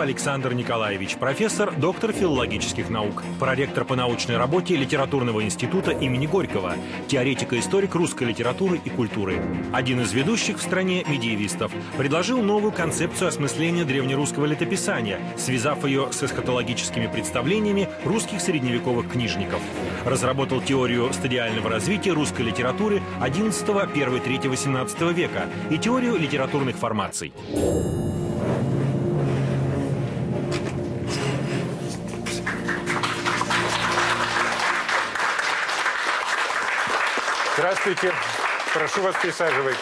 Александр Николаевич, профессор, доктор филологических наук, проректор по научной работе Литературного института имени Горького, теоретик и историк русской литературы и культуры. Один из ведущих в стране медиевистов предложил новую концепцию осмысления древнерусского летописания, связав ее с эсхатологическими представлениями русских средневековых книжников. Разработал теорию стадиального развития русской литературы XI, 1, 3, 18 века и теорию литературных формаций. Здравствуйте. Прошу вас, присаживайтесь.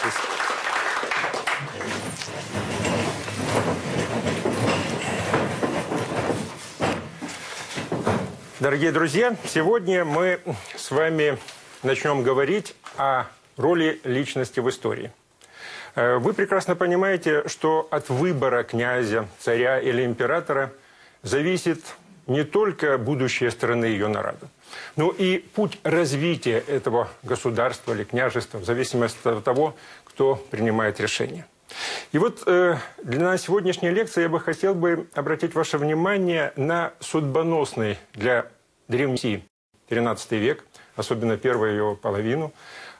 Дорогие друзья, сегодня мы с вами начнем говорить о роли личности в истории. Э, вы прекрасно понимаете, что от выбора князя, царя или императора зависит не только будущее страны ее народа, но и путь развития этого государства или княжества в зависимости от того, кто принимает решение. И вот э, для сегодняшней лекции я бы хотел бы обратить ваше внимание на судьбоносный для Древней России 13 век, особенно первую его половину,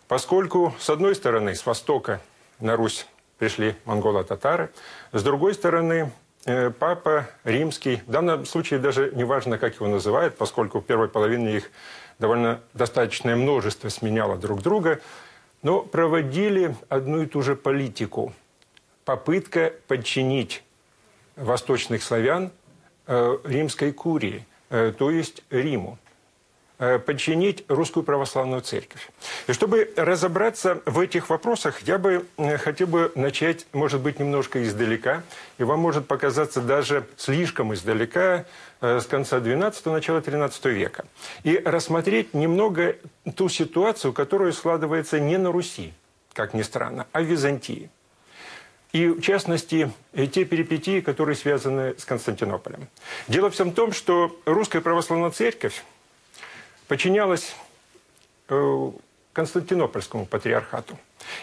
поскольку, с одной стороны, с востока на Русь пришли монголо-татары, с другой стороны, папа римский, в данном случае даже не важно, как его называют, поскольку в первой половине их довольно достаточное множество сменяло друг друга, но проводили одну и ту же политику. Попытка подчинить восточных славян э, римской курии, э, то есть Риму. Э, подчинить русскую православную церковь. И чтобы разобраться в этих вопросах, я бы э, хотел бы начать, может быть, немножко издалека, и вам может показаться даже слишком издалека, э, с конца XII, начала XIII века, и рассмотреть немного ту ситуацию, которая складывается не на Руси, как ни странно, а в Византии. И, в частности, те перипетии, которые связаны с Константинополем. Дело в том, что русская православная церковь подчинялась э, Константинопольскому патриархату.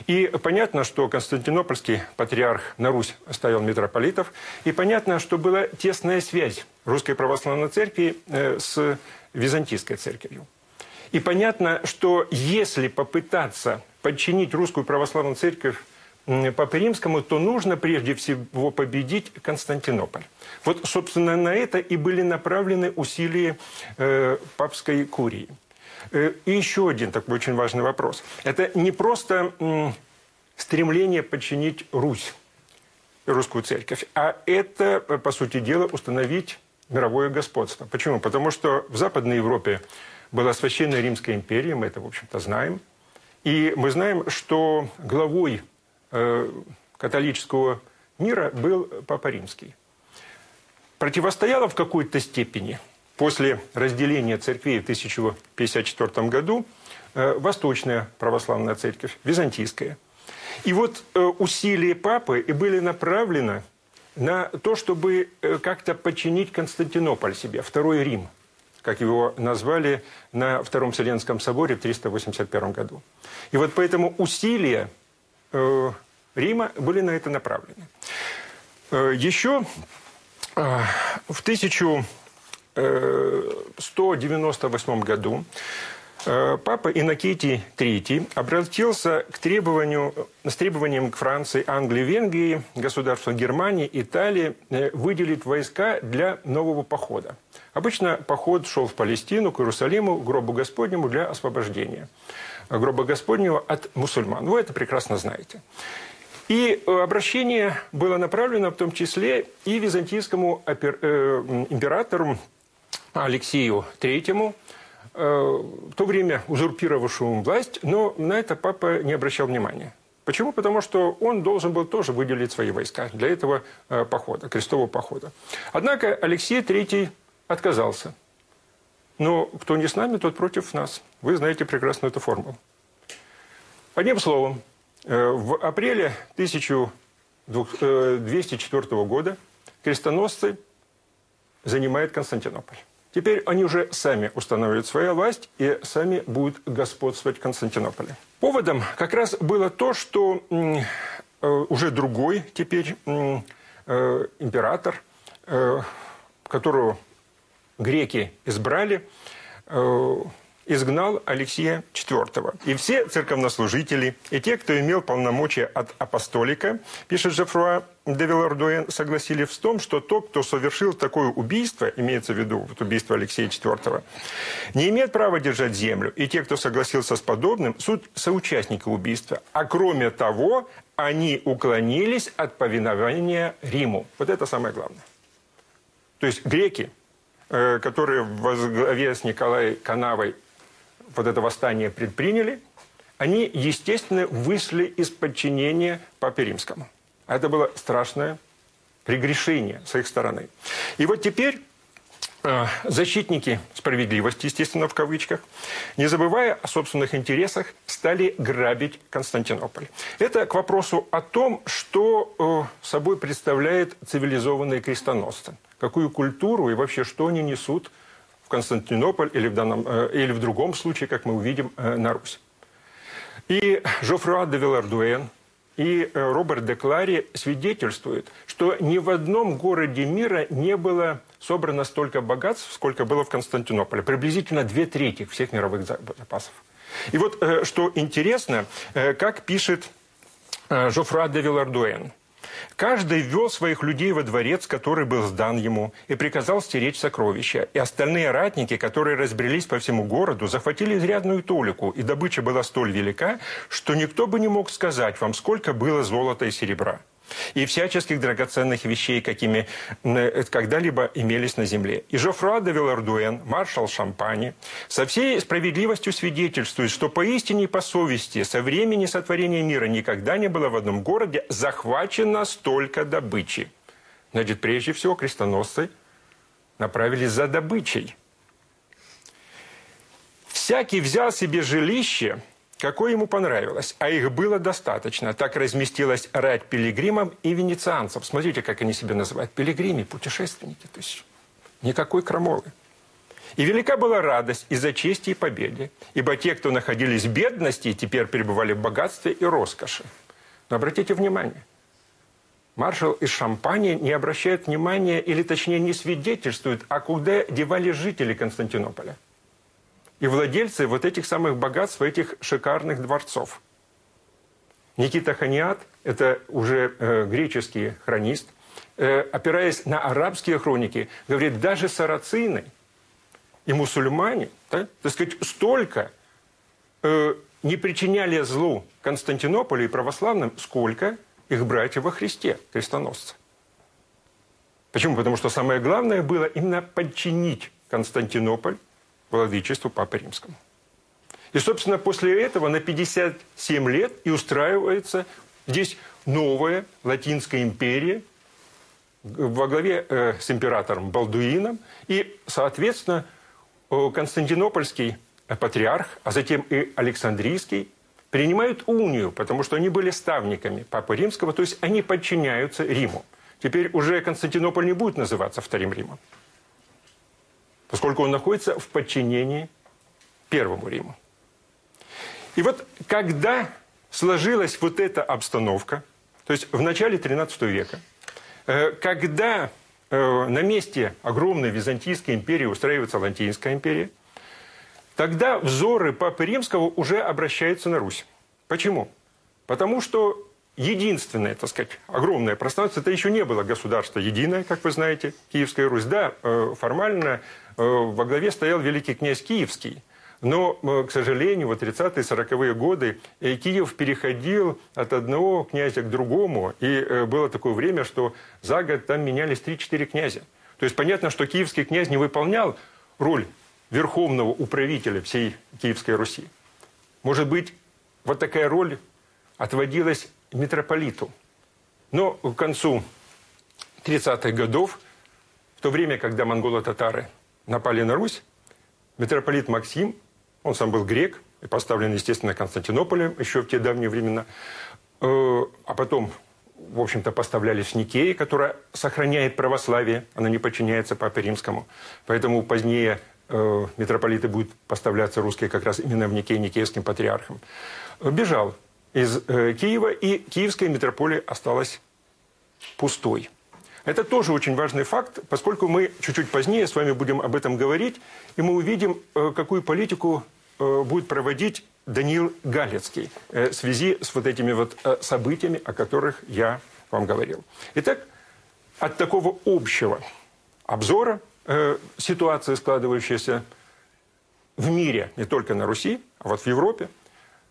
И понятно, что Константинопольский патриарх на Русь ставил митрополитов, и понятно, что была тесная связь Русской Православной Церкви э, с Византийской Церковью. И понятно, что если попытаться подчинить Русскую Православную Церковь Папе Римскому, то нужно прежде всего победить Константинополь. Вот, собственно, на это и были направлены усилия э, папской курии. Э, и еще один такой очень важный вопрос. Это не просто э, стремление подчинить Русь, русскую церковь, а это, по сути дела, установить мировое господство. Почему? Потому что в Западной Европе была Священная Римская империя, мы это, в общем-то, знаем. И мы знаем, что главой Э, католического мира был Папа Римский. Противостояла в какой-то степени после разделения церквей в 1054 году э, Восточная православная церковь, Византийская. И вот э, усилия папы и были направлены на то, чтобы как-то подчинить Константинополь себе, Второй Рим, как его назвали на Втором Вселенском соборе в 381 году. И вот поэтому усилия Э, Рима были на это направлены. Э, еще э, в 1198 году Папа Иннокентий III обратился к требованию, с требованием к Франции, Англии, Венгрии, государства Германии, Италии выделить войска для нового похода. Обычно поход шел в Палестину, к Иерусалиму, к гробу Господнему для освобождения гроба Господнего от мусульман. Вы это прекрасно знаете. И э, обращение было направлено в том числе и византийскому э, императору Алексею III, э, в то время узурпировавшему власть, но на это папа не обращал внимания. Почему? Потому что он должен был тоже выделить свои войска для этого похода, крестового похода. Однако Алексей III отказался – но кто не с нами, тот против нас. Вы знаете прекрасно эту формулу. Одним словом, э, в апреле 1204 э, года крестоносцы занимают Константинополь. Теперь они уже сами устанавливают свою власть и сами будут господствовать в Константинополе. Поводом как раз было то, что э, уже другой теперь император которую греки избрали, э, изгнал Алексея IV. И все церковнослужители, и те, кто имел полномочия от апостолика, пишет Жефруа де Вилардуэн, согласились в том, что тот, кто совершил такое убийство, имеется в виду вот убийство Алексея IV, не имеет права держать землю. И те, кто согласился с подобным, суть соучастники убийства. А кроме того, они уклонились от повиновения Риму. Вот это самое главное. То есть греки, которые во главе с Николаем Канавой вот это восстание предприняли, они, естественно, вышли из подчинения Папе Римскому. А это было страшное прегрешение с их стороны. И вот теперь э, защитники справедливости, естественно, в кавычках, не забывая о собственных интересах, стали грабить Константинополь. Это к вопросу о том, что э, собой представляет цивилизованные крестоносцы, какую культуру и вообще что они несут в Константинополь или в, данном, э, или в другом случае, как мы увидим, э, на Русь. И Жофруа де Вилардуэн, и э, Роберт де Клари свидетельствуют, что ни в одном городе мира не было собрано столько богатств, сколько было в Константинополе. Приблизительно две трети всех мировых запасов. И вот что интересно, как пишет Жофруа де Вилардуэн – Каждый ввел своих людей во дворец, который был сдан ему, и приказал стеречь сокровища. И остальные ратники, которые разбрелись по всему городу, захватили изрядную толику, и добыча была столь велика, что никто бы не мог сказать вам, сколько было золота и серебра и всяческих драгоценных вещей, какими э, когда-либо имелись на земле. И Жофруа де Вилардуэн, маршал Шампани, со всей справедливостью свидетельствует, что поистине и по совести со времени сотворения мира никогда не было в одном городе захвачено столько добычи. Значит, прежде всего крестоносцы направились за добычей. Всякий взял себе жилище – какое ему понравилось, а их было достаточно. Так разместилась рать пилигримов и венецианцев. Смотрите, как они себя называют. Пилигрими, путешественники. То есть никакой крамолы. И велика была радость из-за чести и победы, ибо те, кто находились в бедности, теперь пребывали в богатстве и роскоши. Но обратите внимание, маршал из Шампании не обращает внимания, или точнее не свидетельствует, а куда девали жители Константинополя и владельцы вот этих самых богатств, этих шикарных дворцов. Никита Ханиат, это уже э, греческий хронист, э, опираясь на арабские хроники, говорит, даже сарацины и мусульмане, да, так сказать, столько э, не причиняли злу Константинополю и православным, сколько их братья во Христе, крестоносцы. Почему? Потому что самое главное было именно подчинить Константинополь владычеству Папы Римскому. И, собственно, после этого на 57 лет и устраивается здесь новая Латинская империя во главе э, с императором Балдуином. И, соответственно, Константинопольский патриарх, а затем и Александрийский, принимают унию, потому что они были ставниками Папы Римского, то есть они подчиняются Риму. Теперь уже Константинополь не будет называться Вторым Римом поскольку он находится в подчинении Первому Риму. И вот когда сложилась вот эта обстановка, то есть в начале XIII века, э, когда э, на месте огромной Византийской империи устраивается Латинская империя, тогда взоры Папы Римского уже обращаются на Русь. Почему? Потому что единственное, так сказать, огромное пространство, это еще не было государство единое, как вы знаете, Киевская Русь. Да, э, формально во главе стоял великий князь Киевский, но, э, к сожалению, в 30-е, 40-е годы Киев переходил от одного князя к другому, и было такое время, что за год там менялись 3-4 князя. То есть понятно, что киевский князь не выполнял роль верховного управителя всей Киевской Руси. Может быть, вот такая роль отводилась митрополиту. Но к концу 30-х годов, в то время, когда монголо-татары напали на Русь, митрополит Максим, он сам был грек, и поставлен, естественно, Константинополем еще в те давние времена, э, а потом, в общем-то, поставлялись в Никее, которая сохраняет православие, она не подчиняется Папе Римскому. Поэтому позднее э, митрополиты будут поставляться русские как раз именно в Никее, Никейским патриархом. Бежал из э, Киева, и Киевская митрополия осталась пустой. Это тоже очень важный факт, поскольку мы чуть-чуть позднее с вами будем об этом говорить, и мы увидим, э, какую политику э, будет проводить Даниил Галецкий в связи с вот этими вот событиями, о которых я вам говорил. Итак, от такого общего обзора ситуации, складывающейся в мире, не только на Руси, а вот в Европе,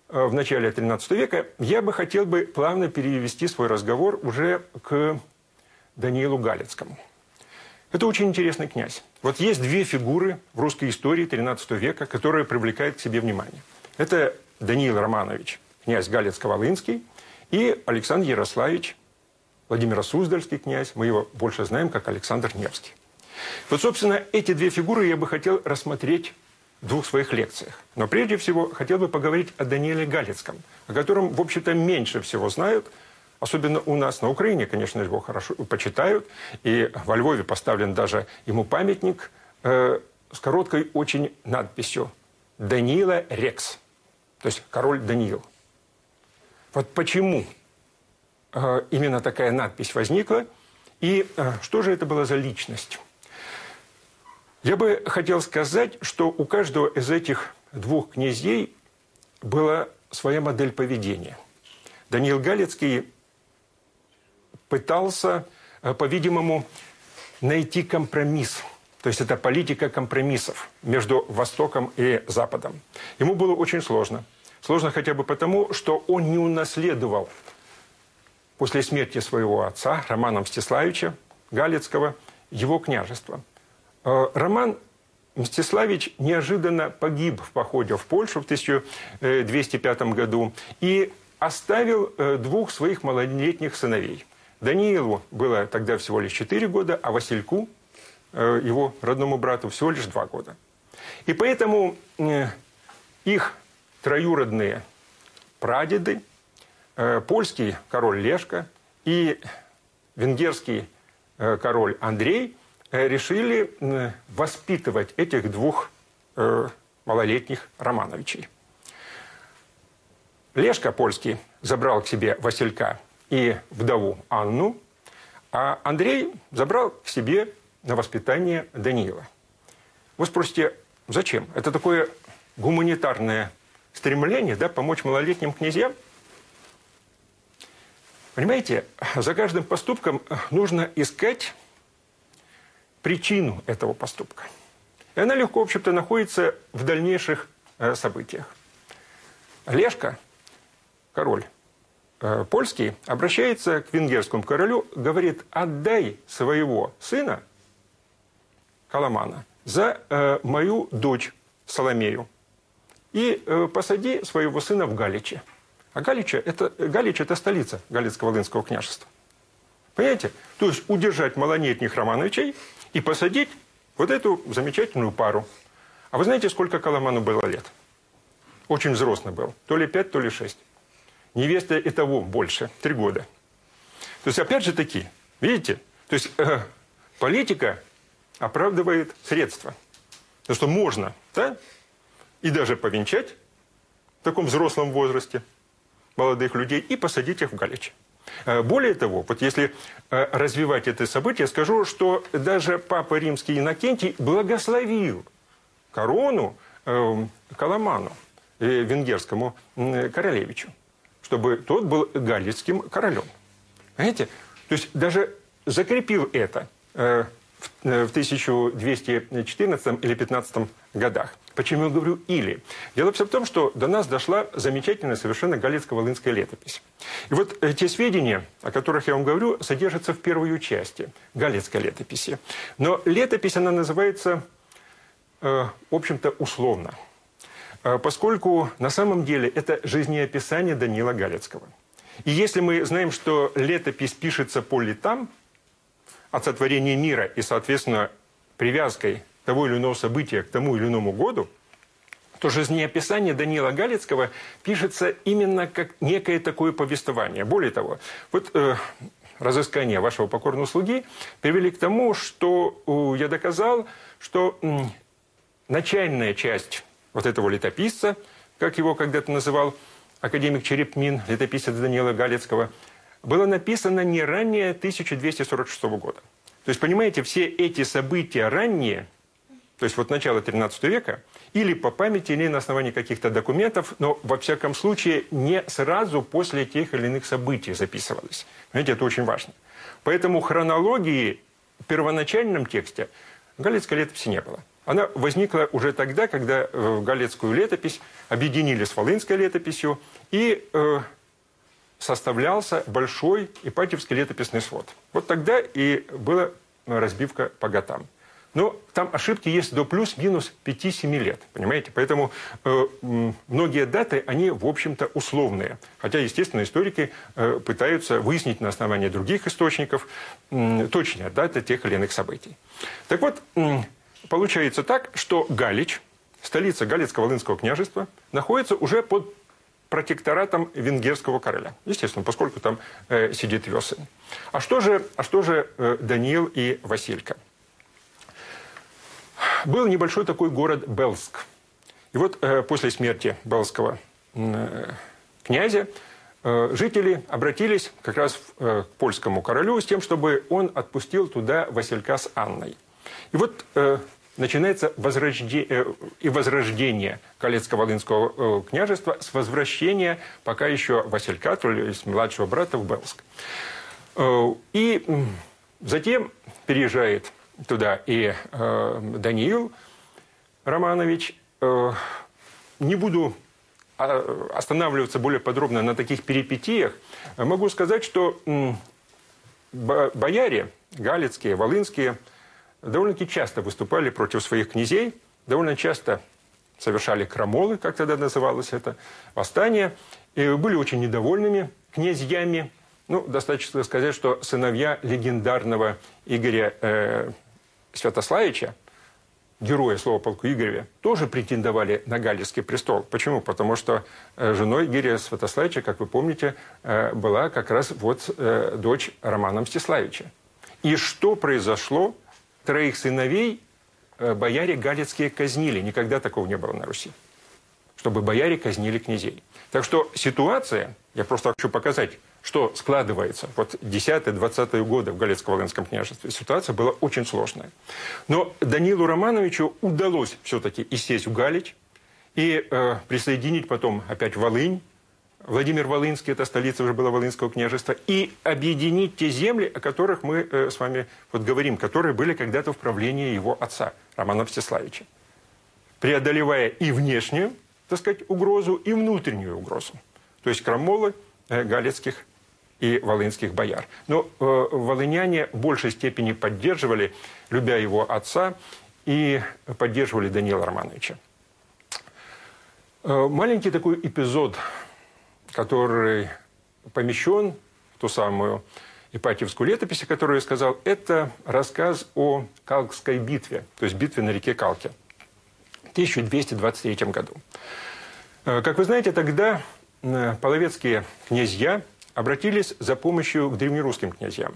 в начале XIII века, я бы хотел бы плавно перевести свой разговор уже к Даниилу Галицкому. Это очень интересный князь. Вот есть две фигуры в русской истории XIII века, которые привлекают к себе внимание. Это Даниил Романович, князь Галицко-Волынский, и Александр Ярославич, Владимир Суздальский князь. Мы его больше знаем как Александр Невский. Вот, собственно, эти две фигуры я бы хотел рассмотреть в двух своих лекциях. Но прежде всего хотел бы поговорить о Данииле Галицком, о котором, в общем-то, меньше всего знают – Особенно у нас на Украине, конечно, его хорошо почитают. И во Львове поставлен даже ему памятник э, с короткой очень надписью «Даниила Рекс». То есть король Даниил. Вот почему э, именно такая надпись возникла и э, что же это была за личность? Я бы хотел сказать, что у каждого из этих двух князей была своя модель поведения. Даниил Галицкий пытался, э, по-видимому, найти компромисс. То есть это политика компромиссов между Востоком и Западом. Ему было очень сложно. Сложно хотя бы потому, что он не унаследовал после смерти своего отца, Романа Мстиславича Галицкого, его княжество. Э, Роман Мстиславич неожиданно погиб в походе в Польшу в 1205 году и оставил э, двух своих малолетних сыновей – Даниилу было тогда всего лишь 4 года, а Васильку, э, его родному брату, всего лишь 2 года. И поэтому э, их троюродные прадеды, э, польский король Лешка и венгерский король Андрей решили воспитывать этих двух малолетних Романовичей. Лешка польский забрал к себе Василька и вдову Анну, а Андрей забрал к себе на воспитание Даниила. Вы спросите, зачем? Это такое гуманитарное стремление да, помочь малолетним князьям? Понимаете, за каждым поступком нужно искать причину этого поступка. И она легко, в общем-то, находится в дальнейших э, событиях. Лешка, король, Э, польский обращается к венгерскому королю, говорит, отдай своего сына Каламана за э, мою дочь Соломею и э, посади своего сына в Галиче. А Галича это, Галич – это столица Галицко-Волынского княжества. Понимаете? То есть удержать малолетних Романовичей и посадить вот эту замечательную пару. А вы знаете, сколько Каламану было лет? Очень взрослый был. То ли пять, то ли шесть. Невеста и того больше, три года. То есть, опять же таки, видите, то есть э, политика оправдывает средства. Потому что можно, да, и даже повенчать в таком взрослом возрасте молодых людей и посадить их в Галич. Э, более того, вот если э, развивать это событие, скажу, что даже Папа Римский Иннокентий благословил корону э, Коломану, венгерскому королевичу чтобы тот был галицким королем. Понимаете? То есть даже закрепил это э, в 1214 э, или 15 годах. Почему я говорю «или»? Дело все в том, что до нас дошла замечательная совершенно галицко-волынская летопись. И вот те сведения, о которых я вам говорю, содержатся в первой части галицкой летописи. Но летопись, она называется, э, в общем-то, условно – поскольку на самом деле это жизнеописание Данила Галецкого. И если мы знаем, что летопись пишется по летам от сотворения мира и, соответственно, привязкой того или иного события к тому или иному году, то жизнеописание Данила Галецкого пишется именно как некое такое повествование. Более того, вот э, разыскания вашего покорного слуги привели к тому, что э, я доказал, что э, начальная часть вот этого летописца, как его когда-то называл академик Черепмин, летописец Даниила Галецкого, было написано не ранее 1246 года. То есть, понимаете, все эти события ранние, то есть вот начало 13 века, или по памяти, или на основании каких-то документов, но во всяком случае не сразу после тех или иных событий записывалось. Понимаете, это очень важно. Поэтому хронологии в первоначальном тексте Галицкой летописи не было. Она возникла уже тогда, когда э, Галицкую летопись объединили с Волынской летописью, и э, составлялся большой Ипатьевский летописный свод. Вот тогда и была разбивка по годам. Но там ошибки есть до плюс-минус 5-7 лет, понимаете? Поэтому э, многие даты, они, в общем-то, условные. Хотя, естественно, историки э, пытаются выяснить на основании других источников э, точные даты тех или иных событий. Так вот, э, получается так, что Галич, столица Галицко-Волынского княжества, находится уже под протекторатом венгерского короля. Естественно, поскольку там э, сидит Весен. А что же, а что же э, Даниил и Василька? Был небольшой такой город Белск. И вот э, после смерти Белского э, князя э, жители обратились как раз э, к польскому королю с тем, чтобы он отпустил туда Василька с Анной. И вот э, начинается возрожде... Э, и возрождение Калецко-Волынского э, княжества с возвращения пока еще Василька, то есть младшего брата в Белск. Э, и затем переезжает туда и Даниил Романович. Не буду а, останавливаться более подробно на таких перипетиях. Могу сказать, что бояре галицкие, волынские – довольно-таки часто выступали против своих князей, довольно часто совершали крамолы, как тогда называлось это, восстание, и были очень недовольными князьями. Ну, достаточно сказать, что сыновья легендарного Игоря э, Святославича, героя слова полку Игореве, тоже претендовали на Галицкий престол. Почему? Потому что э, женой Игоря Святославича, как вы помните, э, была как раз вот э, дочь Романа Мстиславича. И что произошло троих сыновей э, бояре галицкие казнили. Никогда такого не было на Руси. Чтобы бояре казнили князей. Так что ситуация, я просто хочу показать, что складывается. Вот 10-20 годы в Галицко-Волынском княжестве ситуация была очень сложная. Но Данилу Романовичу удалось все-таки и сесть в Галич, и э, присоединить потом опять Волынь, Владимир Волынский, это столица уже была Волынского княжества, и объединить те земли, о которых мы э, с вами вот говорим, которые были когда-то в правлении его отца, Романа Мстиславича. Преодолевая и внешнюю, так сказать, угрозу, и внутреннюю угрозу. То есть крамолы э, галицких и волынских бояр. Но э, волыняне в большей степени поддерживали, любя его отца, и поддерживали Даниила Романовича. Э, маленький такой эпизод который помещен в ту самую Ипатьевскую летопись, о которой я сказал, это рассказ о Калкской битве, то есть битве на реке Калке в 1223 году. Э, как вы знаете, тогда э, половецкие князья обратились за помощью к древнерусским князьям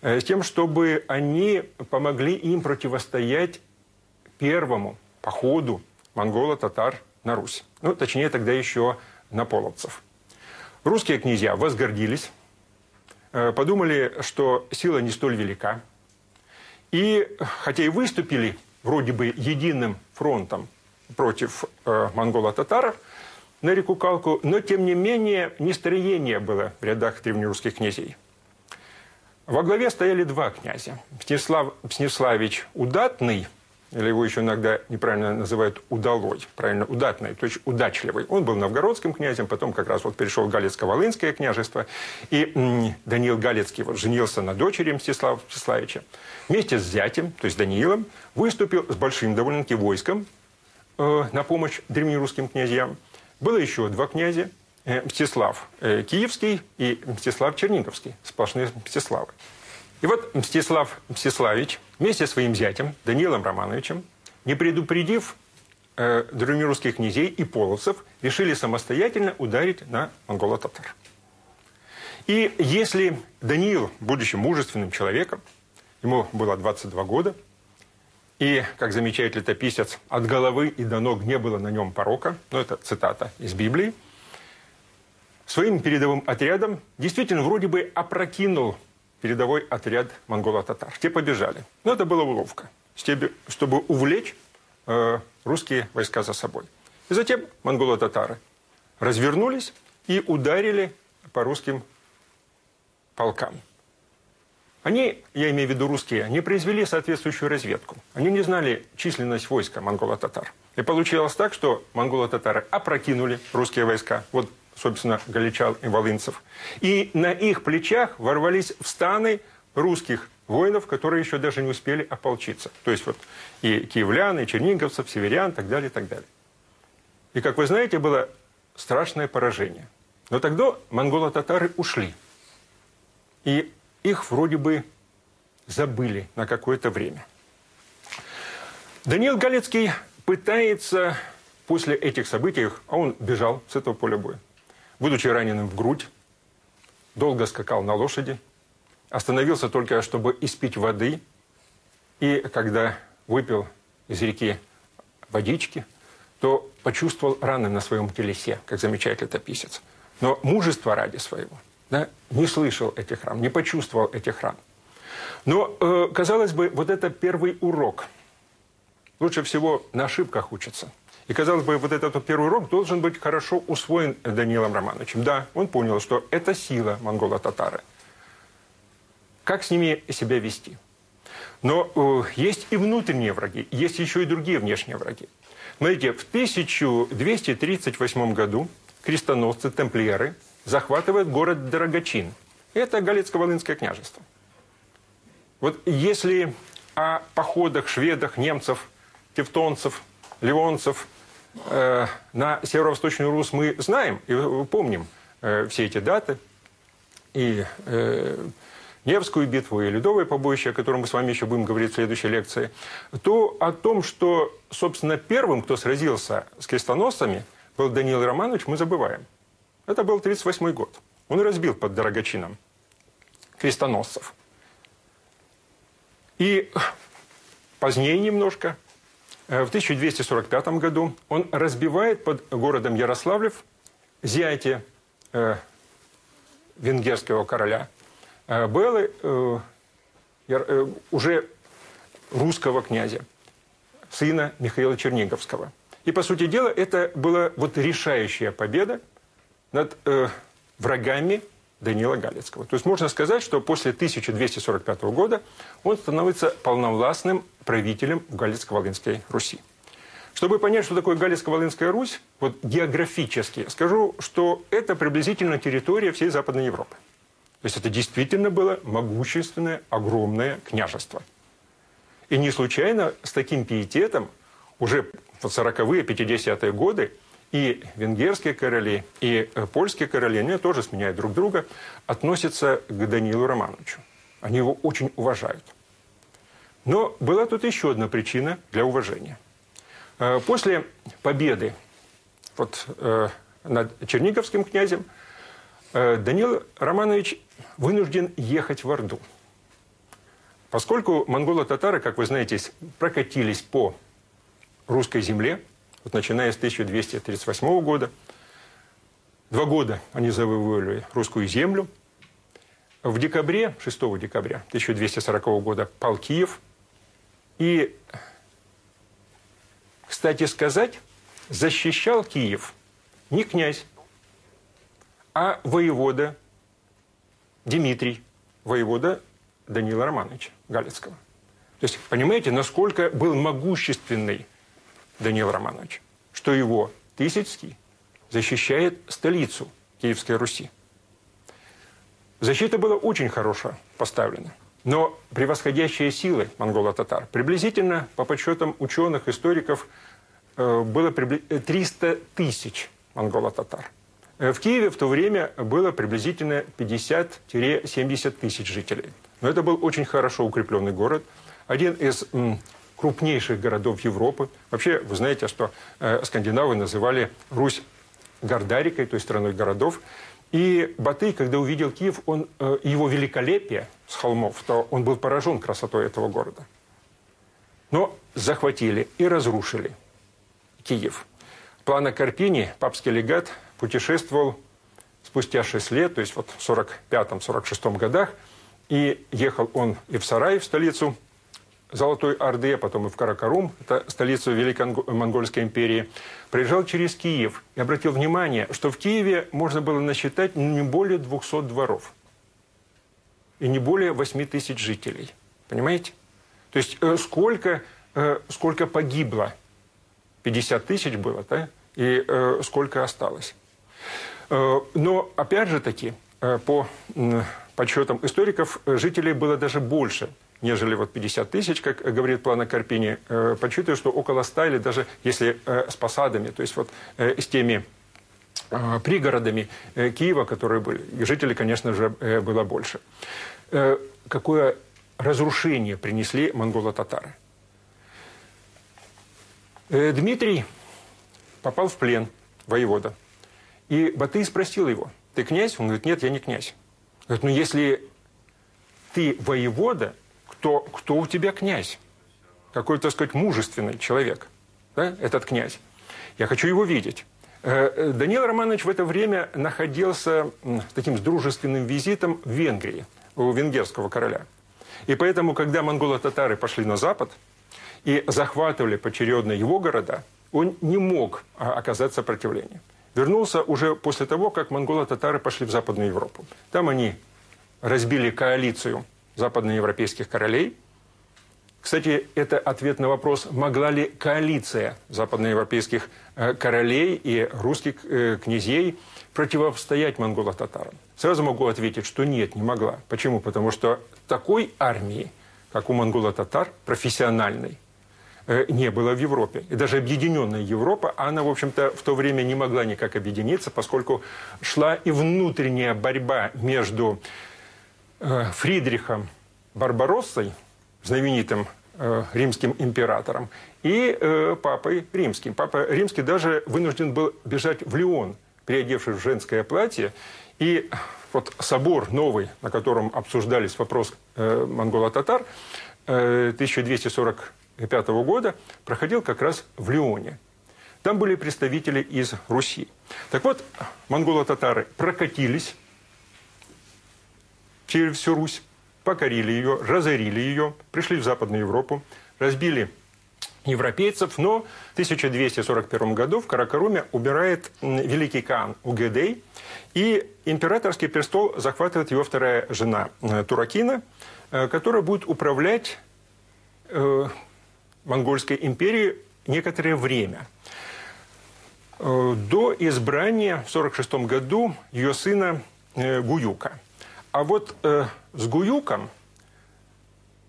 э, с тем, чтобы они помогли им противостоять первому походу монголо-татар на Русь. Ну, точнее, тогда еще на половцев. Русские князья возгордились, э, подумали, что сила не столь велика. И, хотя и выступили вроде бы единым фронтом против э, монголо-татаров на реку Калку, но, тем не менее, нестроение было в рядах древнерусских князей. Во главе стояли два князя. Снеслав, Снеславич Удатный – или его еще иногда неправильно называют удалой, правильно, удатный, то есть удачливый. Он был новгородским князем, потом как раз вот перешел в Галицко-Волынское княжество, и Даниил Галицкий вот женился на дочери Мстислава Мстиславича. Вместе с зятем, то есть Даниилом, выступил с большим довольно-таки войском э, на помощь древнерусским князьям. Было еще два князя, э, Мстислав э, Киевский и Мстислав Черниговский, сплошные Мстиславы. И вот Мстислав Мстиславич вместе со своим зятем Даниилом Романовичем, не предупредив э, древнерусских князей и половцев, решили самостоятельно ударить на монголо-татар. И если Даниил, будучи мужественным человеком, ему было 22 года, и, как замечает летописец, от головы и до ног не было на нем порока, ну это цитата из Библии, своим передовым отрядом действительно вроде бы опрокинул передовой отряд монголо-татар. Те побежали. Но это была уловка, чтобы увлечь э, русские войска за собой. И затем монголо-татары развернулись и ударили по русским полкам. Они, я имею в виду русские, не произвели соответствующую разведку. Они не знали численность войска монголо-татар. И получилось так, что монголо-татары опрокинули русские войска. Вот, собственно, галичал и волынцев. И на их плечах ворвались в станы русских воинов, которые еще даже не успели ополчиться. То есть вот и киевлян, и черниговцев, северян, и так далее, и так далее. И, как вы знаете, было страшное поражение. Но тогда монголо-татары ушли. И их вроде бы забыли на какое-то время. Даниил Галицкий пытается после этих событий, а он бежал с этого поля боя, будучи раненым в грудь, долго скакал на лошади, остановился только, чтобы испить воды, и когда выпил из реки водички, то почувствовал раны на своем телесе, как замечает летописец. Но мужество ради своего – да, не слышал этих ран, не почувствовал этих ран. Но, э, казалось бы, вот это первый урок. Лучше всего на ошибках учатся. И, казалось бы, вот этот первый урок должен быть хорошо усвоен Данилом Романовичем. Да, он понял, что это сила монголо-татары. Как с ними себя вести? Но э, есть и внутренние враги, есть еще и другие внешние враги. Смотрите, в 1238 году крестоносцы, темплиеры – захватывает город Дорогачин. Это Галицко-Волынское княжество. Вот если о походах шведах, немцев, тевтонцев, ливонцев э, на северо-восточную Русь мы знаем и помним э, все эти даты, и э, Невскую битву, и Ледовое побоище, о котором мы с вами еще будем говорить в следующей лекции, то о том, что, собственно, первым, кто сразился с крестоносцами, был Даниил Романович, мы забываем. Это был 1938 год. Он разбил под Дорогочином крестоносцев. И позднее немножко, э, в 1245 году, он разбивает под городом Ярославлев зятя э, венгерского короля э, Беллы, э, э, уже русского князя, сына Михаила Черниговского. И, по сути дела, это была вот решающая победа над э, врагами Данила Галицкого. То есть можно сказать, что после 1245 года он становится полновластным правителем Галицко-Волынской Руси. Чтобы понять, что такое Галицко-Волынская Русь, вот географически скажу, что это приблизительно территория всей Западной Европы. То есть это действительно было могущественное, огромное княжество. И не случайно с таким пиететом уже в 40-е, 50-е годы и венгерские короли, и э, польские короли, они тоже сменяют друг друга, относятся к Данилу Романовичу. Они его очень уважают. Но была тут еще одна причина для уважения. Э, после победы вот, э, над Черниговским князем Данил Романович вынужден ехать в Орду. Поскольку монголо-татары, как вы знаете, прокатились по русской земле, вот начиная с 1238 года. Два года они завоевывали русскую землю. В декабре, 6 декабря 1240 года пал Киев. И, кстати сказать, защищал Киев не князь, а воевода Дмитрий, воевода Данила Романовича Галицкого. То есть, понимаете, насколько был могущественный Даниил Романович, что его Тысяцкий защищает столицу Киевской Руси. Защита была очень хорошо поставлена. Но превосходящие силы монголо-татар, приблизительно, по подсчетам ученых, историков, э, было 300 э, тысяч монголо-татар. Э, в Киеве в то время было приблизительно 50-70 тысяч жителей. Но это был очень хорошо укрепленный город. Один из крупнейших городов Европы. Вообще, вы знаете, что э, скандинавы называли Русь Гордарикой, то есть страной городов. И Батый, когда увидел Киев, он, э, его великолепие с холмов, то он был поражен красотой этого города. Но захватили и разрушили Киев. Плана Карпини, папский легат, путешествовал спустя 6 лет, то есть вот в 45-46 годах, и ехал он и в Сарай, в столицу Золотой Орды, а потом и в Каракарум, это столицу Великой Монгольской империи, приезжал через Киев и обратил внимание, что в Киеве можно было насчитать не более 200 дворов и не более 8 тысяч жителей. Понимаете? То есть э, сколько, э, сколько погибло? 50 тысяч было, да? И э, сколько осталось? Но, опять же таки, по подсчетам историков, жителей было даже больше – нежели вот 50 тысяч, как говорит Плана Карпини. Э, подсчитываю, что около 100 или даже если э, с посадами, то есть вот э, с теми пригородами Киева, которые были. Жителей, конечно же, было больше. Какое разрушение принесли монголо-татары? Дмитрий попал в плен, воевода. И Батый спросил его, ты князь? Он говорит, нет, я не князь. Говорит, ну если ты воевода, кто, кто у тебя князь? Какой, так сказать, мужественный человек, да, этот князь. Я хочу его видеть. Э, э, Даниил Романович в это время находился с таким дружественным визитом в Венгрии, у венгерского короля. И поэтому, когда монголо-татары пошли на запад и захватывали поочередно его города, он не мог а, оказать сопротивление. Вернулся уже после того, как монголо-татары пошли в Западную Европу. Там они разбили коалицию западноевропейских королей. Кстати, это ответ на вопрос, могла ли коалиция западноевропейских э, королей и русских э, князей противостоять монголо-татарам. Сразу могу ответить, что нет, не могла. Почему? Потому что такой армии, как у монголо-татар, профессиональной, э, не было в Европе. И даже объединенная Европа, она, в общем-то, в то время не могла никак объединиться, поскольку шла и внутренняя борьба между Фридрихом Барбароссой, знаменитым э, римским императором, и э, папой римским. Папа римский даже вынужден был бежать в Лион, переодевшись в женское платье, и вот собор новый, на котором обсуждались вопрос монголо-татар 1245 года, проходил как раз в Лионе. Там были представители из Руси. Так вот, монголо-татары прокатились через всю Русь, покорили ее, разорили ее, пришли в Западную Европу, разбили европейцев, но в 1241 году в Каракаруме убирает великий Каан Угедей, и императорский престол захватывает его вторая жена э, Туракина, э, которая будет управлять э, монгольской империей некоторое время. До избрания в 1946 году ее сына Гуюка – а вот э, с Гуюком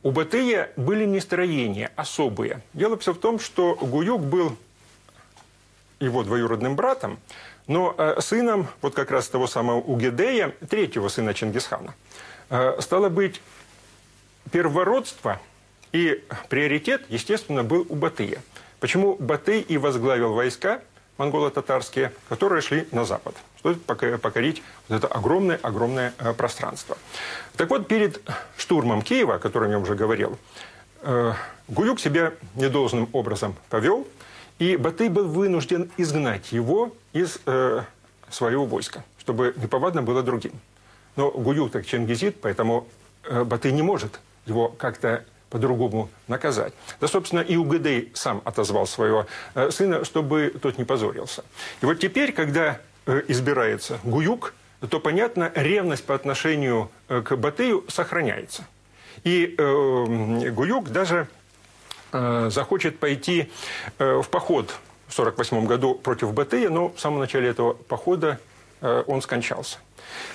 у Батыя были настроения особые. Дело все в том, что Гуюк был его двоюродным братом, но э, сыном вот как раз того самого Угедея, третьего сына Чингисхана. Э, стало быть, первородство и приоритет, естественно, был у Батыя. Почему Батый и возглавил войска монголо-татарские, которые шли на запад покорить вот это огромное-огромное э, пространство. Так вот, перед штурмом Киева, о котором я уже говорил, э, Гуюк себя недолжным образом повел, и Батый был вынужден изгнать его из э, своего войска, чтобы неповадно было другим. Но Гуюк так чингизит, поэтому Батый не может его как-то по-другому наказать. Да, собственно, и Угадей сам отозвал своего сына, чтобы тот не позорился. И вот теперь, когда избирается Гуюк, то, понятно, ревность по отношению э, к Батыю сохраняется. И э, Гуюк даже э, захочет пойти э, в поход в 1948 году против Батыя, но в самом начале этого похода э, он скончался.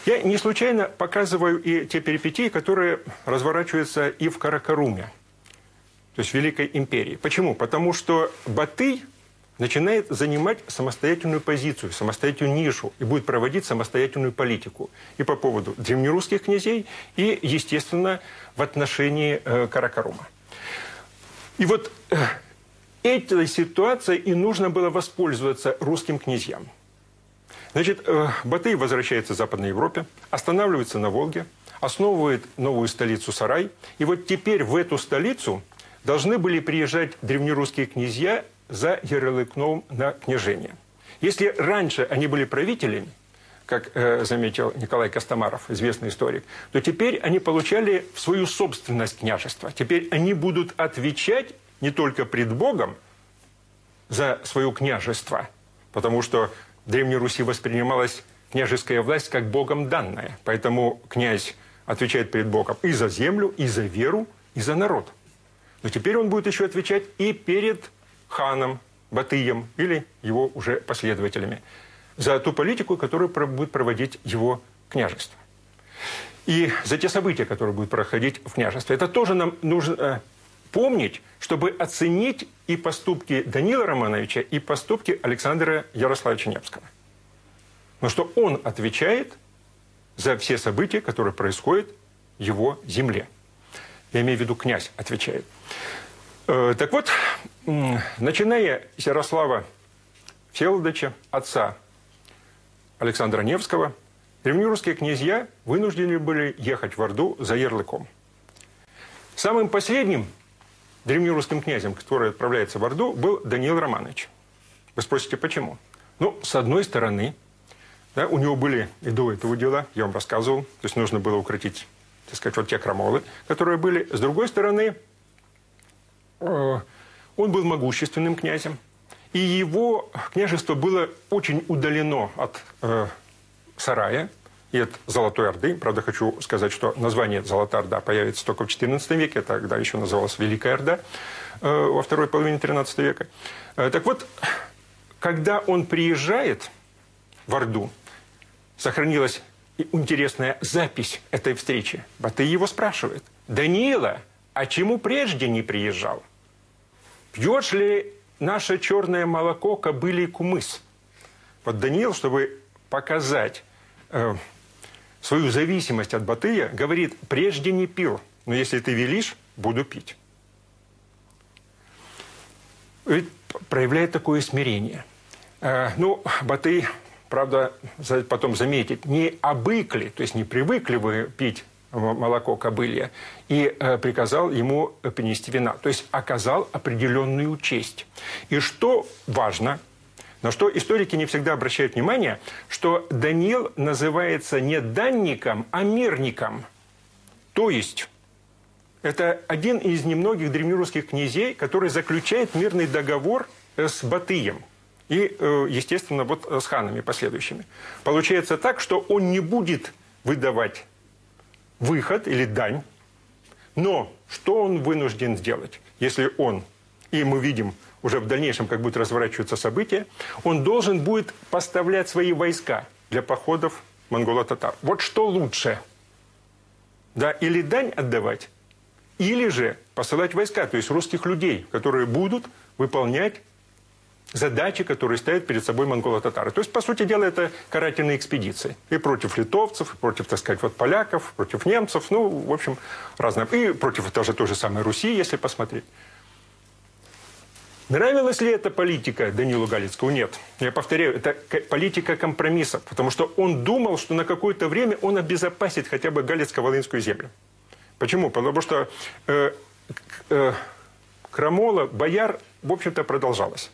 Я не случайно показываю и те перипетии, которые разворачиваются и в Каракаруме, то есть Великой империи. Почему? Потому что Батый начинает занимать самостоятельную позицию, самостоятельную нишу и будет проводить самостоятельную политику и по поводу древнерусских князей, и, естественно, в отношении э, Каракарума. И вот э, этой ситуацией и нужно было воспользоваться русским князьям. Значит, э, Батый возвращается в Западной Европе, останавливается на Волге, основывает новую столицу Сарай. И вот теперь в эту столицу должны были приезжать древнерусские князья за ярлыком на княжение. Если раньше они были правителями, как э, заметил Николай Костомаров, известный историк, то теперь они получали в свою собственность княжество. Теперь они будут отвечать не только пред Богом за свое княжество, потому что в Древней Руси воспринималась княжеская власть как Богом данная. Поэтому князь отвечает перед Богом и за землю, и за веру, и за народ. Но теперь он будет еще отвечать и перед ханом, Батыем или его уже последователями за ту политику, которую будет проводить его княжество. И за те события, которые будут проходить в княжестве. Это тоже нам нужно э, помнить, чтобы оценить и поступки Данила Романовича, и поступки Александра Ярославича Невского. Но что он отвечает за все события, которые происходят в его земле. Я имею в виду, князь отвечает. Э, так вот, начиная с Ярослава Всеволодовича, отца Александра Невского, древнерусские князья вынуждены были ехать в Орду за ярлыком. Самым последним древнерусским князем, который отправляется в Орду, был Даниил Романович. Вы спросите, почему? Ну, с одной стороны, да, у него были и до этого дела, я вам рассказывал, то есть нужно было укротить, так сказать, вот те крамолы, которые были. С другой стороны, он был могущественным князем, и его княжество было очень удалено от э, Сарая и от Золотой Орды. Правда, хочу сказать, что название Золотая Орда появится только в XIV веке, тогда еще называлась Великая Орда э, во второй половине XIII века. Э, так вот, когда он приезжает в Орду, сохранилась интересная запись этой встречи. Батый его спрашивает, «Даниила, а чему прежде не приезжал? Пьешь ли наше черное молоко кобыли кумыс. Вот Даниил, чтобы показать э, свою зависимость от Батыя, говорит, прежде не пил, но если ты велишь, буду пить. Ведь проявляет такое смирение. Э, ну, Батый, правда, потом заметит, не обыкли, то есть не привыкли вы пить молоко кобылья, и э, приказал ему принести вина. То есть оказал определенную честь. И что важно, на что историки не всегда обращают внимание, что Даниил называется не данником, а мирником. То есть это один из немногих древнерусских князей, который заключает мирный договор э, с Батыем. И, э, естественно, вот с ханами последующими. Получается так, что он не будет выдавать выход или дань. Но что он вынужден сделать, если он, и мы видим уже в дальнейшем, как будут разворачиваться события, он должен будет поставлять свои войска для походов монголо-татар. Вот что лучше? Да, или дань отдавать, или же посылать войска, то есть русских людей, которые будут выполнять задачи, которые ставят перед собой монголо-татары. То есть, по сути дела, это карательные экспедиции. И против литовцев, и против, так сказать, вот поляков, против немцев, ну, в общем, разные. И против даже той же самой Руси, если посмотреть. Нравилась ли эта политика Данилу Галицкому? Нет. Я повторяю, это политика компромисса, потому что он думал, что на какое-то время он обезопасит хотя бы Галицко-Волынскую землю. Почему? Потому что э, э, крамола, бояр, в общем-то, продолжалась.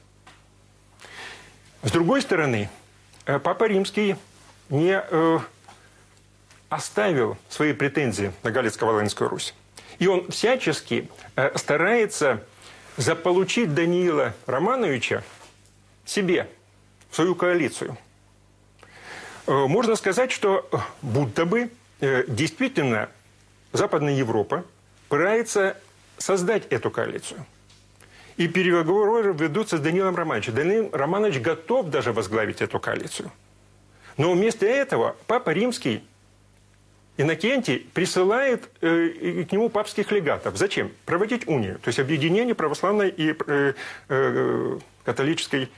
С другой стороны, э, Папа Римский не э, оставил свои претензии на Галицко-Волынскую Русь. И он всячески э, старается заполучить Даниила Романовича себе, в свою коалицию. Э, можно сказать, что э, будто бы э, действительно Западная Европа пытается создать эту коалицию. И переговоры ведутся с Данилом Романовичем. Данил Романович готов даже возглавить эту коалицию. Но вместо этого Папа Римский Иннокентий присылает э, к нему папских легатов. Зачем? Проводить унию, то есть объединение православной и э, э, католической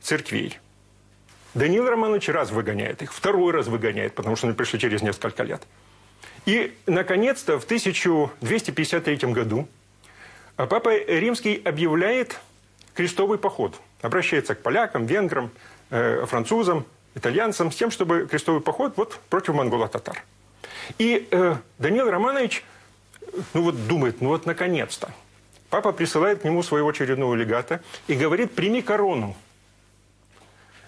церквей. Данил Романович раз выгоняет их, второй раз выгоняет, потому что они пришли через несколько лет. И, наконец-то, в 1253 году а Папа Римский объявляет крестовый поход. Обращается к полякам, венграм, э, французам, итальянцам с тем, чтобы крестовый поход вот против монголо-татар. И э, Данил Романович ну вот думает, ну вот наконец-то. Папа присылает к нему своего очередного легата и говорит, прими корону.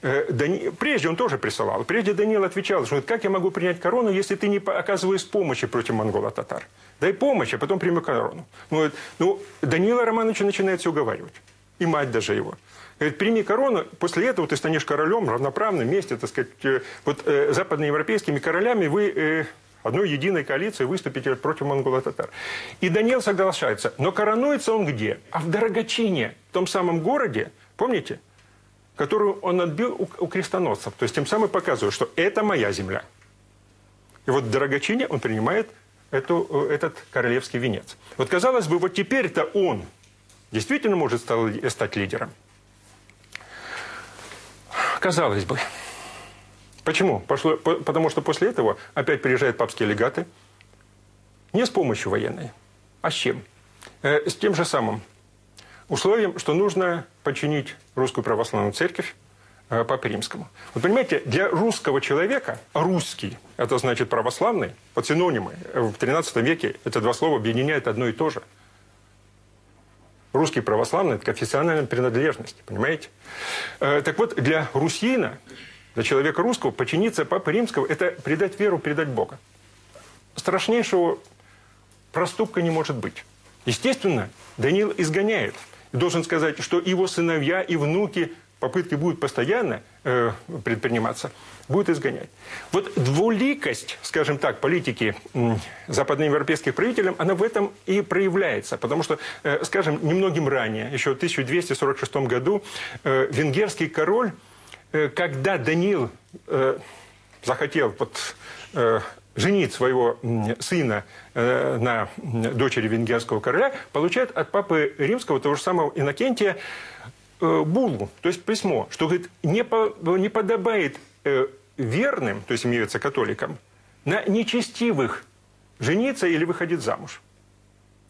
Э, Дани... Прежде он тоже присылал. Прежде Даниил отвечал, что как я могу принять корону, если ты не оказываешь помощи против монголо-татар? Дай помощь, а потом прими корону. Ну, ну Даниила Романовича начинает все уговаривать. И мать даже его. Говорит, прими корону, после этого ты станешь королем, равноправным вместе, так сказать, э, вот э, западноевропейскими королями вы э, одной единой коалиции выступите против монголо-татар. И Даниил соглашается. Но коронуется он где? А в Дорогочине, в том самом городе, помните, которую он отбил у, у крестоносцев. То есть тем самым показывает, что это моя земля. И вот в Дорогочине он принимает эту, э, этот королевский венец. Вот казалось бы, вот теперь-то он действительно может стать лидером. Казалось бы. Почему? Пошло, потому что после этого опять приезжают папские легаты. Не с помощью военной, а с чем? Э, с тем же самым условием, что нужно подчинить русскую православную церковь э, Папе Римскому. Вот понимаете, для русского человека, русский, это значит православный, вот синонимы в 13 веке это два слова объединяют одно и то же – русский православный – это конфессиональная принадлежность, понимаете? Э, так вот, для русина, для человека русского, подчиниться Папе Римского – это предать веру, предать Бога. Страшнейшего проступка не может быть. Естественно, Даниил изгоняет. должен сказать, что его сыновья и внуки попытки будут постоянно э, предприниматься, будет изгонять. Вот двуликость, скажем так, политики э, западноевропейских правителей, она в этом и проявляется. Потому что, э, скажем, немногим ранее, еще в 1246 году, э, венгерский король, э, когда Даниил э, захотел вот, э, женить своего сына э, на дочери венгерского короля, получает от папы римского того же самого Иннокентия булу, то есть письмо, что говорит, не, по, не подобает э, верным, то есть имеется католикам, на нечестивых жениться или выходить замуж.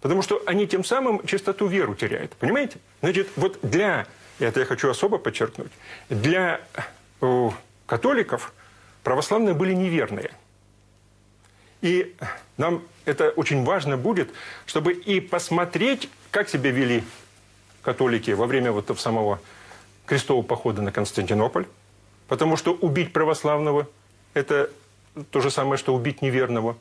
Потому что они тем самым чистоту веру теряют. Понимаете? Значит, вот для, это я хочу особо подчеркнуть, для э, католиков православные были неверные. И нам это очень важно будет, чтобы и посмотреть, как себя вели католики во время вот самого крестового похода на Константинополь. Потому что убить православного – это то же самое, что убить неверного.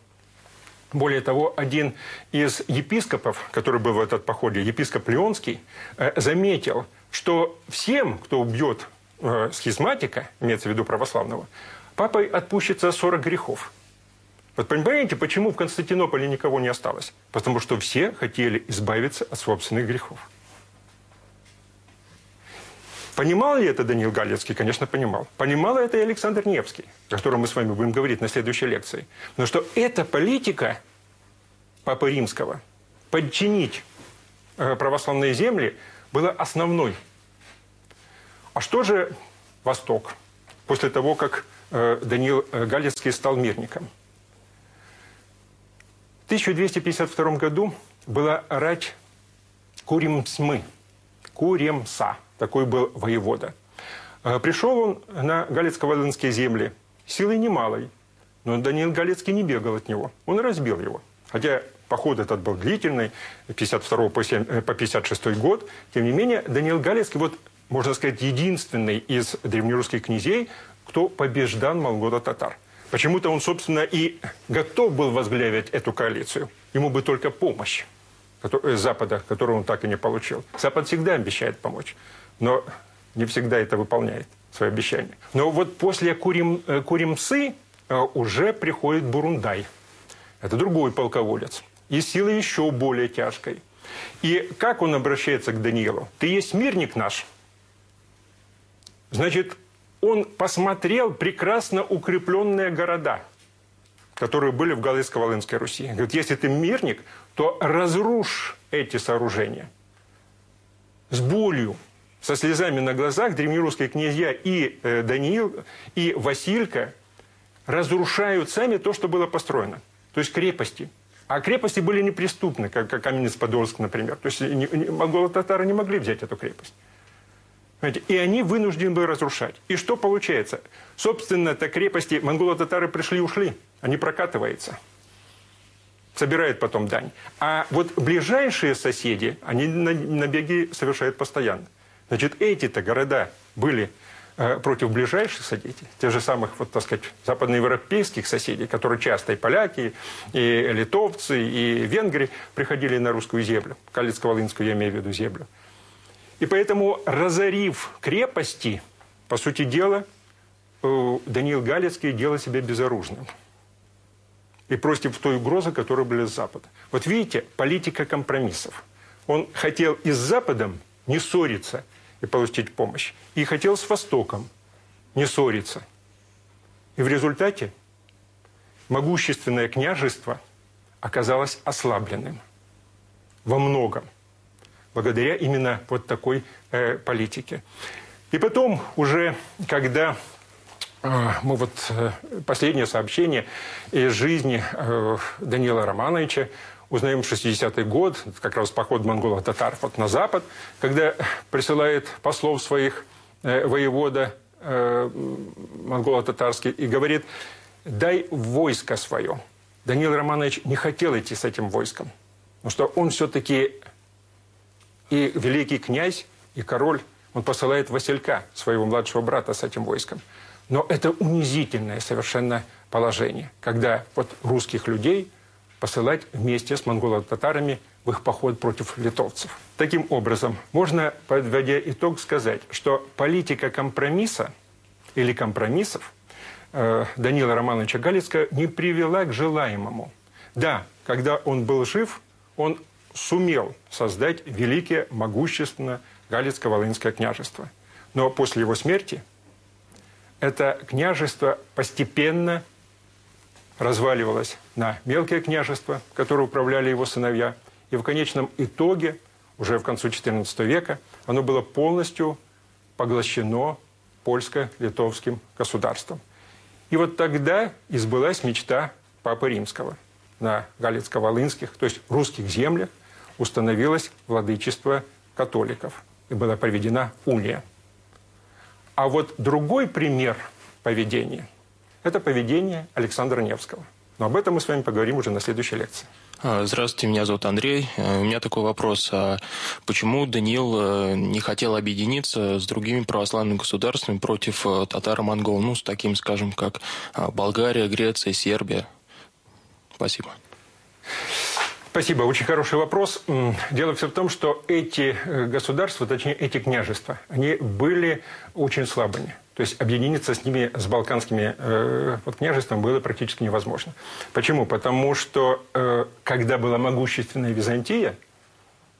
Более того, один из епископов, который был в этот походе, епископ Леонский, э, заметил, что всем, кто убьет э, схизматика, имеется в виду православного, папой отпущится 40 грехов. Вот понимаете, почему в Константинополе никого не осталось? Потому что все хотели избавиться от собственных грехов. Понимал ли это Даниил Галецкий? Конечно, понимал. Понимал это и Александр Невский, о котором мы с вами будем говорить на следующей лекции. Но что эта политика Папы Римского подчинить э, православные земли была основной. А что же Восток после того, как э, Даниил э, Галецкий стал мирником? В 1252 году была рать Куримсмы, Куремса – такой был воевода. Э, пришел он на Галицко-Волынские земли силой немалой, но Даниил Галицкий не бегал от него, он разбил его. Хотя поход этот был длительный, 52 по, 7, по 56 год, тем не менее Даниил Галицкий, вот, можно сказать, единственный из древнерусских князей, кто побеждан монголо-татар. Почему-то он, собственно, и готов был возглавить эту коалицию. Ему бы только помощь который, Запада, которую он так и не получил. Запад всегда обещает помочь но не всегда это выполняет свои обещания. Но вот после Курим, э, Куримсы э, уже приходит Бурундай. Это другой полководец. И силы еще более тяжкой. И как он обращается к Даниилу? Ты есть мирник наш. Значит, он посмотрел прекрасно укрепленные города, которые были в Галицко-Волынской Руси. Говорит, если ты мирник, то разрушь эти сооружения. С болью, со слезами на глазах древнерусские князья и э, Даниил, и Василька разрушают сами то, что было построено. То есть крепости. А крепости были неприступны, как, как Каменец-Подольск, например. То есть монголо-татары не могли взять эту крепость. Понимаете? И они вынуждены были разрушать. И что получается? Собственно-то крепости монголо-татары пришли-ушли. Они прокатываются. Собирают потом дань. А вот ближайшие соседи, они набеги совершают постоянно. Значит, эти-то города были э, против ближайших соседей, тех же самых, вот, так сказать, западноевропейских соседей, которые часто и поляки, и литовцы, и венгры приходили на русскую землю, Калицко-Волынскую, я имею в виду землю. И поэтому, разорив крепости, по сути дела, э, Даниил Галицкий делал себя безоружным. И против той угрозы, которая была с Запада. Вот видите, политика компромиссов. Он хотел и с Западом не ссориться и получить помощь. И хотел с Востоком не ссориться. И в результате могущественное княжество оказалось ослабленным во многом благодаря именно вот такой э, политике. И потом уже, когда э, мы вот э, последнее сообщение из жизни э, Данила Романовича узнаем 60-й год, как раз поход монголо-татар вот на запад, когда присылает послов своих э, воевода э, монголо-татарский и говорит, дай войско свое. Данил Романович не хотел идти с этим войском, потому что он все-таки и великий князь, и король, он посылает Василька, своего младшего брата, с этим войском. Но это унизительное совершенно положение, когда вот русских людей посылать вместе с монголо-татарами в их поход против литовцев. Таким образом, можно, подводя итог, сказать, что политика компромисса или компромиссов э, Данила Романовича Галицкого не привела к желаемому. Да, когда он был жив, он сумел создать великое, могущественное Галицко-Волынское княжество. Но после его смерти это княжество постепенно разваливалось на мелкие княжества, которые управляли его сыновья. И в конечном итоге, уже в концу XIV века, оно было полностью поглощено польско-литовским государством. И вот тогда избылась мечта Папы Римского на Галицко-Волынских, то есть русских землях, установилось владычество католиков и была проведена уния. А вот другой пример поведения – это поведение Александра Невского. Но об этом мы с вами поговорим уже на следующей лекции. А, здравствуйте, меня зовут Андрей. Э, у меня такой вопрос. А почему Даниил э, не хотел объединиться с другими православными государствами против э, татаро-монгол, ну, с таким, скажем, как Болгария, Греция, Сербия? Спасибо. Спасибо. Очень хороший вопрос. Дело все в том, что эти государства, точнее эти княжества, они были очень слабыми. То есть объединиться с ними, с балканскими э, вот, княжеством было практически невозможно. Почему? Потому что э, когда была могущественная Византия,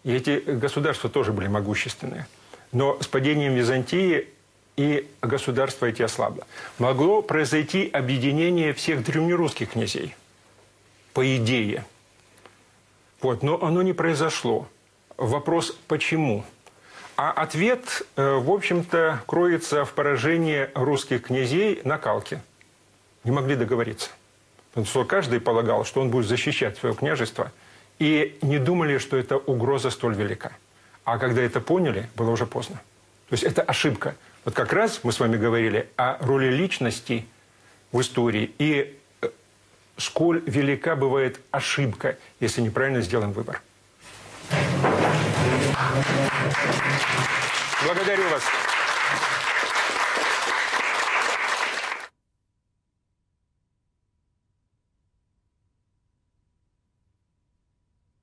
и эти государства тоже были могущественные, но с падением Византии и государство эти ослабло. Могло произойти объединение всех древнерусских князей, по идее – вот, но оно не произошло. Вопрос «почему?». А ответ, э, в общем-то, кроется в поражении русских князей на Калке. Не могли договориться. Потому что каждый полагал, что он будет защищать свое княжество, и не думали, что эта угроза столь велика. А когда это поняли, было уже поздно. То есть это ошибка. Вот как раз мы с вами говорили о роли личности в истории и сколь велика бывает ошибка, если неправильно сделан выбор. Благодарю вас.